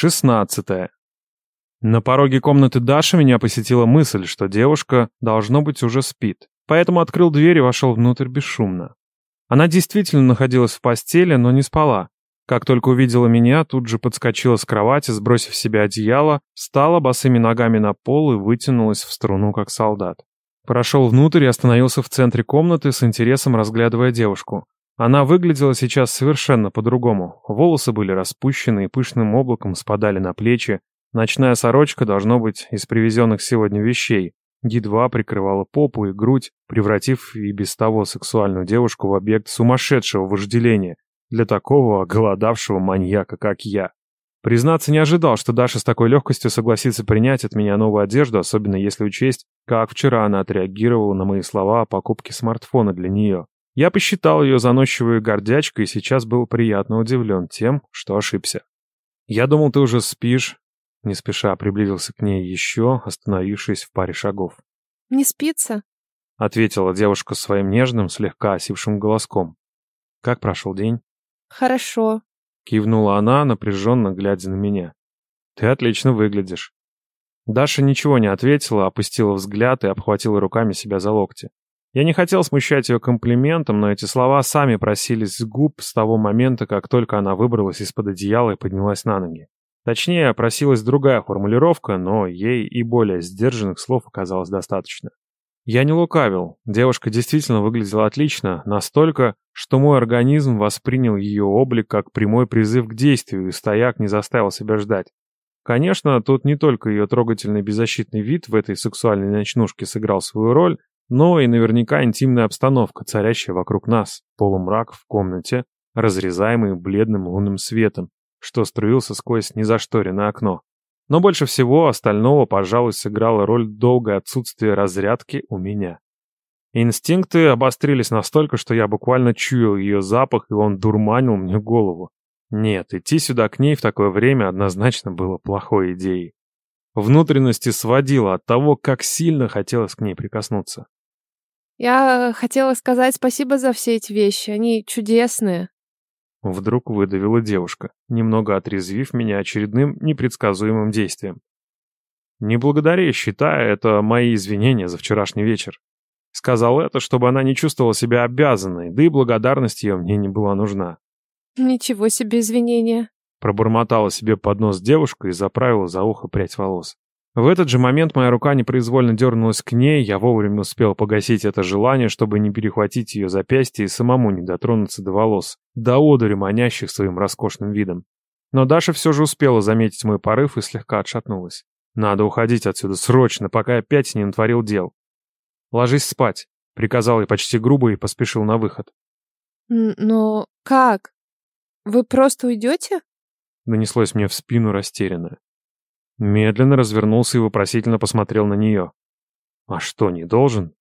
Шестнадцатое. На пороге комнаты Даши меня посетила мысль, что девушка, должно быть, уже спит. Поэтому открыл дверь и вошел внутрь бесшумно. Она действительно находилась в постели, но не спала. Как только увидела меня, тут же подскочила с кровати, сбросив с себя одеяло, встала босыми ногами на пол и вытянулась в струну, как солдат. Прошел внутрь и остановился в центре комнаты, с интересом разглядывая девушку. Она выглядела сейчас совершенно по-другому. Волосы были распущены и пышным облаком спадали на плечи. Ночная сорочка, должно быть, из привезенных сегодня вещей. Едва прикрывала попу и грудь, превратив и без того сексуальную девушку в объект сумасшедшего вожделения для такого голодавшего маньяка, как я. Признаться, не ожидал, что Даша с такой легкостью согласится принять от меня новую одежду, особенно если учесть, как вчера она отреагировала на мои слова о покупке смартфона для нее. Я посчитал ее заносчивой гордячкой и сейчас был приятно удивлен тем, что ошибся. «Я думал, ты уже спишь», — не спеша приблизился к ней еще, остановившись в паре шагов. «Не спится?» — ответила девушка своим нежным, слегка осипшим голоском. «Как прошел день?» «Хорошо», — кивнула она, напряженно глядя на меня. «Ты отлично выглядишь». Даша ничего не ответила, опустила взгляд и обхватила руками себя за локти. Я не хотел смущать ее комплиментом, но эти слова сами просились с губ с того момента, как только она выбралась из-под одеяла и поднялась на ноги. Точнее, просилась другая формулировка, но ей и более сдержанных слов оказалось достаточно. Я не лукавил, девушка действительно выглядела отлично, настолько, что мой организм воспринял ее облик как прямой призыв к действию, и стояк не заставил себя ждать. Конечно, тут не только ее трогательный беззащитный вид в этой сексуальной ночнушке сыграл свою роль, но и наверняка интимная обстановка, царящая вокруг нас, полумрак в комнате, разрезаемый бледным лунным светом, что струился сквозь незашторенное окно. Но больше всего остального, пожалуй, сыграло роль долгое отсутствие разрядки у меня. Инстинкты обострились настолько, что я буквально чуял ее запах, и он дурманил мне голову. Нет, идти сюда к ней в такое время однозначно было плохой идеей. Внутренности сводило от того, как сильно хотелось к ней прикоснуться. Я хотела сказать спасибо за все эти вещи, они чудесные. Вдруг выдавила девушка, немного отрезвив меня очередным непредсказуемым действием. «Не благодари, считая это мои извинения за вчерашний вечер». Сказал это, чтобы она не чувствовала себя обязанной, да и благодарность ее мне не была нужна. «Ничего себе извинения», Пробормотала себе под нос девушка и заправила за ухо прядь волос. В этот же момент моя рука непроизвольно дернулась к ней, я вовремя успел погасить это желание, чтобы не перехватить ее запястье и самому не дотронуться до волос, до одури манящих своим роскошным видом. Но Даша все же успела заметить мой порыв и слегка отшатнулась. Надо уходить отсюда срочно, пока я опять не натворил дел. «Ложись спать», — приказал я почти грубо и поспешил на выход. «Но как? Вы просто уйдете?» Донеслось мне в спину растерянно. Медленно развернулся и вопросительно посмотрел на нее. «А что, не должен?»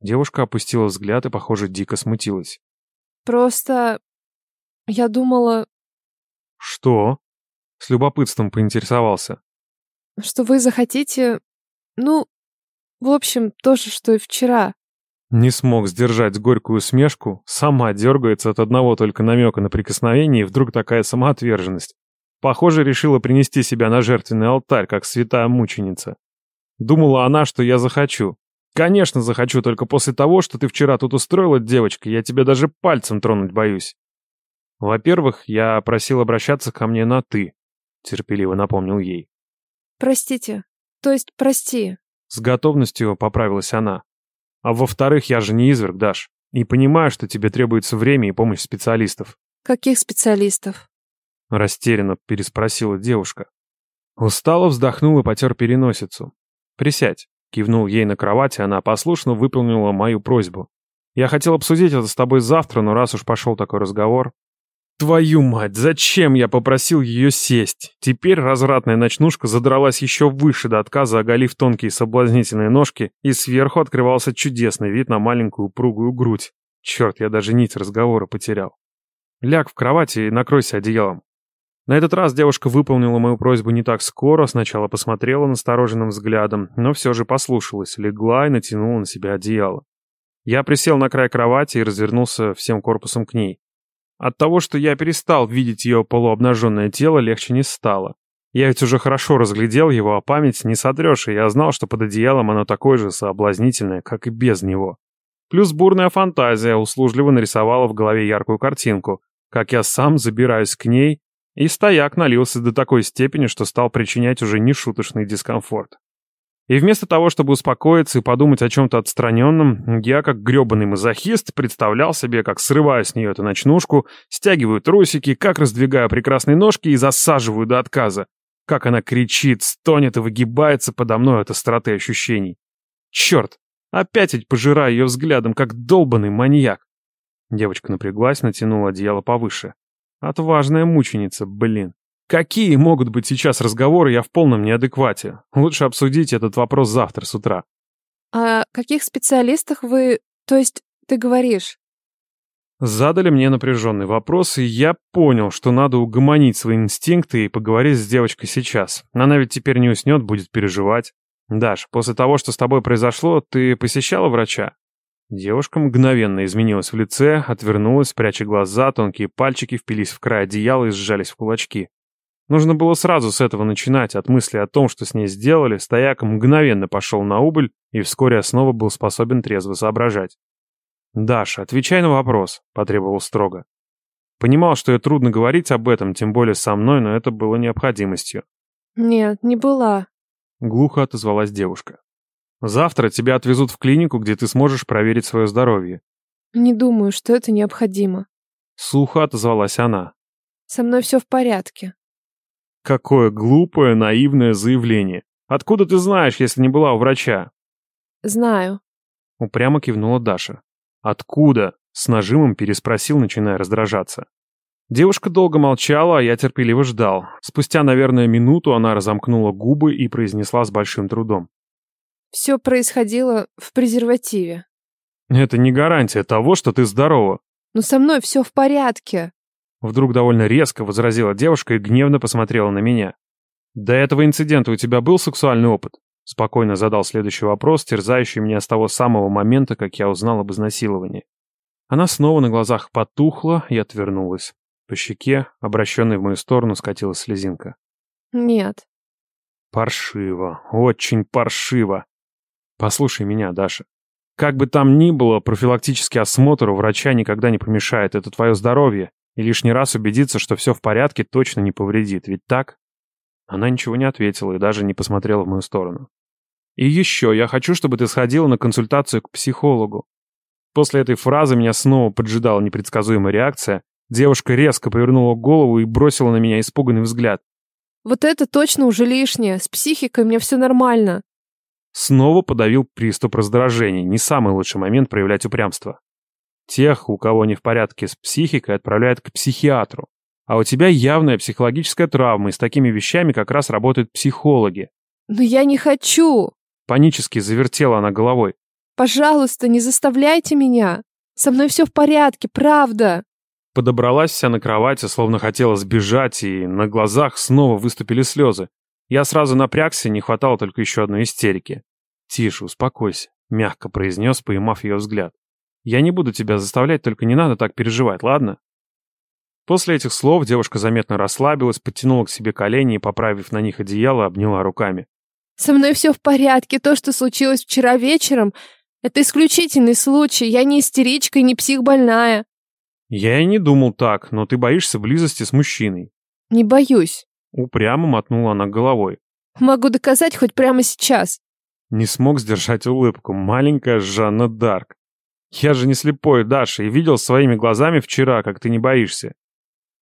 Девушка опустила взгляд и, похоже, дико смутилась. «Просто... я думала...» «Что?» С любопытством поинтересовался. «Что вы захотите... ну... в общем, то же, что и вчера». Не смог сдержать горькую усмешку, сама дергается от одного только намека на прикосновение, и вдруг такая самоотверженность. Похоже, решила принести себя на жертвенный алтарь, как святая мученица. Думала она, что я захочу. Конечно, захочу, только после того, что ты вчера тут устроила, девочка, я тебя даже пальцем тронуть боюсь. Во-первых, я просил обращаться ко мне на «ты», терпеливо напомнил ей. Простите. То есть прости. С готовностью поправилась она. А во-вторых, я же не изверг, Даш. И понимаю, что тебе требуется время и помощь специалистов. Каких специалистов? Растерянно переспросила девушка. Устало вздохнул и потер переносицу. «Присядь», — кивнул ей на кровати, она послушно выполнила мою просьбу. «Я хотел обсудить это с тобой завтра, но раз уж пошел такой разговор...» «Твою мать, зачем я попросил ее сесть?» Теперь развратная ночнушка задралась еще выше до отказа, оголив тонкие соблазнительные ножки, и сверху открывался чудесный вид на маленькую упругую грудь. Черт, я даже нить разговора потерял. «Ляг в кровати и накройся одеялом», на этот раз девушка выполнила мою просьбу не так скоро, сначала посмотрела настороженным взглядом, но все же послушалась, легла и натянула на себя одеяло. Я присел на край кровати и развернулся всем корпусом к ней. От того, что я перестал видеть ее полуобнаженное тело, легче не стало. Я ведь уже хорошо разглядел его, а память не сотрешь, и я знал, что под одеялом оно такое же соблазнительное, как и без него. Плюс бурная фантазия услужливо нарисовала в голове яркую картинку, как я сам забираюсь к ней, и стояк налился до такой степени, что стал причинять уже нешуточный дискомфорт. И вместо того, чтобы успокоиться и подумать о чем-то отстраненном, я, как гребаный мазохист, представлял себе, как срываю с нее эту ночнушку, стягиваю трусики, как раздвигаю прекрасные ножки и засаживаю до отказа. Как она кричит, стонет и выгибается подо мной от остроты ощущений. Черт, опять ведь пожираю ее взглядом, как долбанный маньяк. Девочка напряглась, натянула одеяло повыше. Отважная мученица, блин. Какие могут быть сейчас разговоры, я в полном неадеквате. Лучше обсудить этот вопрос завтра с утра. О каких специалистах вы... То есть, ты говоришь? Задали мне напряженный вопрос, и я понял, что надо угомонить свои инстинкты и поговорить с девочкой сейчас. Она ведь теперь не уснет, будет переживать. Даш, после того, что с тобой произошло, ты посещала врача? Девушка мгновенно изменилась в лице, отвернулась, пряча глаза, тонкие пальчики впились в край одеяла и сжались в кулачки. Нужно было сразу с этого начинать, от мысли о том, что с ней сделали, стояк мгновенно пошел на убыль и вскоре снова был способен трезво соображать. «Даша, отвечай на вопрос», — потребовал строго. Понимал, что ей трудно говорить об этом, тем более со мной, но это было необходимостью. Нет, не была. Глухо отозвалась девушка. Завтра тебя отвезут в клинику, где ты сможешь проверить свое здоровье. Не думаю, что это необходимо. Сухо отозвалась она. Со мной все в порядке. Какое глупое, наивное заявление. Откуда ты знаешь, если не была у врача? Знаю. Упрямо кивнула Даша. Откуда? С нажимом переспросил, начиная раздражаться. Девушка долго молчала, а я терпеливо ждал. Спустя, наверное, минуту она разомкнула губы и произнесла с большим трудом. Все происходило в презервативе. Это не гарантия того, что ты здорова. Но со мной все в порядке. Вдруг довольно резко возразила девушка и гневно посмотрела на меня. «До этого инцидента у тебя был сексуальный опыт?» Спокойно задал следующий вопрос, терзающий меня с того самого момента, как я узнал об изнасиловании. Она снова на глазах потухла и отвернулась. По щеке, обращенной в мою сторону, скатилась слезинка. «Нет». «Паршиво, очень паршиво. Послушай меня, Даша. Как бы там ни было, профилактический осмотр у врача никогда не помешает. Это твое здоровье, и лишний раз убедиться, что все в порядке, точно не повредит, ведь так? Она ничего не ответила и даже не посмотрела в мою сторону. И еще, я хочу, чтобы ты сходила на консультацию к психологу. После этой фразы меня снова поджидала непредсказуемая реакция. Девушка резко повернула голову и бросила на меня испуганный взгляд. Вот это точно уже лишнее. С психикой мне все нормально. Снова подавил приступ раздражения. Не самый лучший момент проявлять упрямство. Тех, у кого не в порядке с психикой, отправляют к психиатру. А у тебя явная психологическая травма, и с такими вещами как раз работают психологи. Но я не хочу. Панически завертела она головой. Пожалуйста, не заставляйте меня. Со мной все в порядке, правда. Подобралась вся на кровати, словно хотела сбежать, и на глазах снова выступили слезы. Я сразу напрягся, не хватало только еще одной истерики. «Тише, успокойся», — мягко произнес, поймав ее взгляд. Я не буду тебя заставлять, только не надо так переживать, ладно?» После этих слов девушка заметно расслабилась, подтянула к себе колени и, поправив на них одеяло, обняла руками. «Со мной все в порядке. То, что случилось вчера вечером, это исключительный случай. Я не истеричка и не психбольная». «Я и не думал так, но ты боишься близости с мужчиной». «Не боюсь». Упрямо мотнула она головой. «Могу доказать хоть прямо сейчас». Не смог сдержать улыбку. Маленькая Жанна Дарк. Я же не слепой, Даша, и видел своими глазами вчера, как ты не боишься.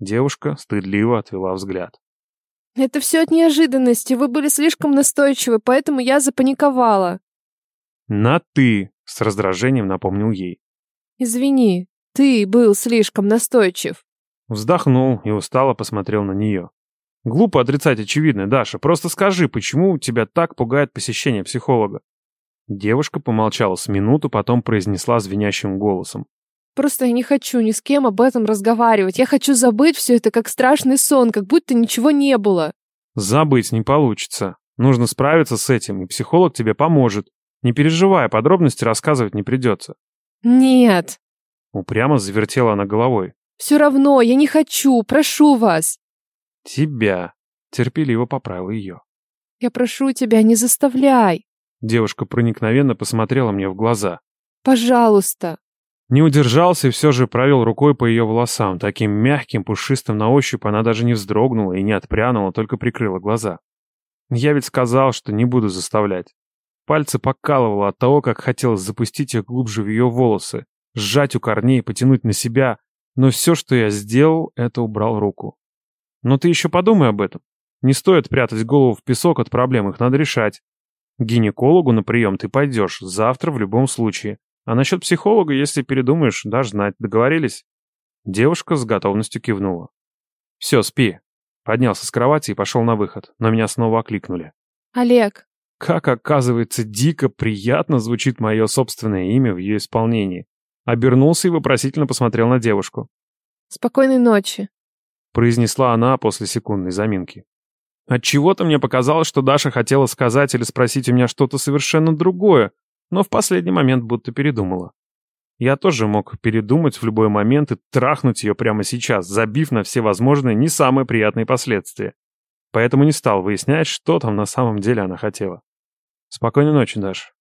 Девушка стыдливо отвела взгляд. Это все от неожиданности. Вы были слишком настойчивы, поэтому я запаниковала. На «ты», — с раздражением напомнил ей. Извини, ты был слишком настойчив. Вздохнул и устало посмотрел на нее. Глупо отрицать очевидное, Даша. Просто скажи, почему тебя так пугает посещение психолога? Девушка помолчала с минуту, потом произнесла звенящим голосом. «Просто я не хочу ни с кем об этом разговаривать. Я хочу забыть все это как страшный сон, как будто ничего не было». «Забыть не получится. Нужно справиться с этим, и психолог тебе поможет. Не переживай, подробности рассказывать не придется». «Нет». Упрямо завертела она головой. «Все равно, я не хочу, прошу вас». «Тебя. Терпеливо поправил ее. Я прошу тебя, не заставляй. Девушка проникновенно посмотрела мне в глаза. Пожалуйста. Не удержался и все же провел рукой по ее волосам. Таким мягким, пушистым на ощупь она даже не вздрогнула и не отпрянула, только прикрыла глаза. Я ведь сказал, что не буду заставлять. Пальцы покалывало от того, как хотелось запустить их глубже в ее волосы, сжать у корней, потянуть на себя, но все, что я сделал, это убрал руку. Но ты еще подумай об этом. Не стоит прятать голову в песок от проблем, их надо решать. К гинекологу на прием ты пойдешь, завтра в любом случае. А насчет психолога, если передумаешь, дашь знать. Договорились?» Девушка с готовностью кивнула. «Все, спи». Поднялся с кровати и пошел на выход, но меня снова окликнули. «Олег». Как оказывается, дико приятно звучит мое собственное имя в ее исполнении. Обернулся и вопросительно посмотрел на девушку. «Спокойной ночи», — произнесла она после секундной заминки. Отчего-то мне показалось, что Даша хотела сказать или спросить у меня что-то совершенно другое, но в последний момент будто передумала. Я тоже мог передумать в любой момент и трахнуть ее прямо сейчас, забив на все возможные не самые приятные последствия. Поэтому не стал выяснять, что там на самом деле она хотела. Спокойной ночи, Даша.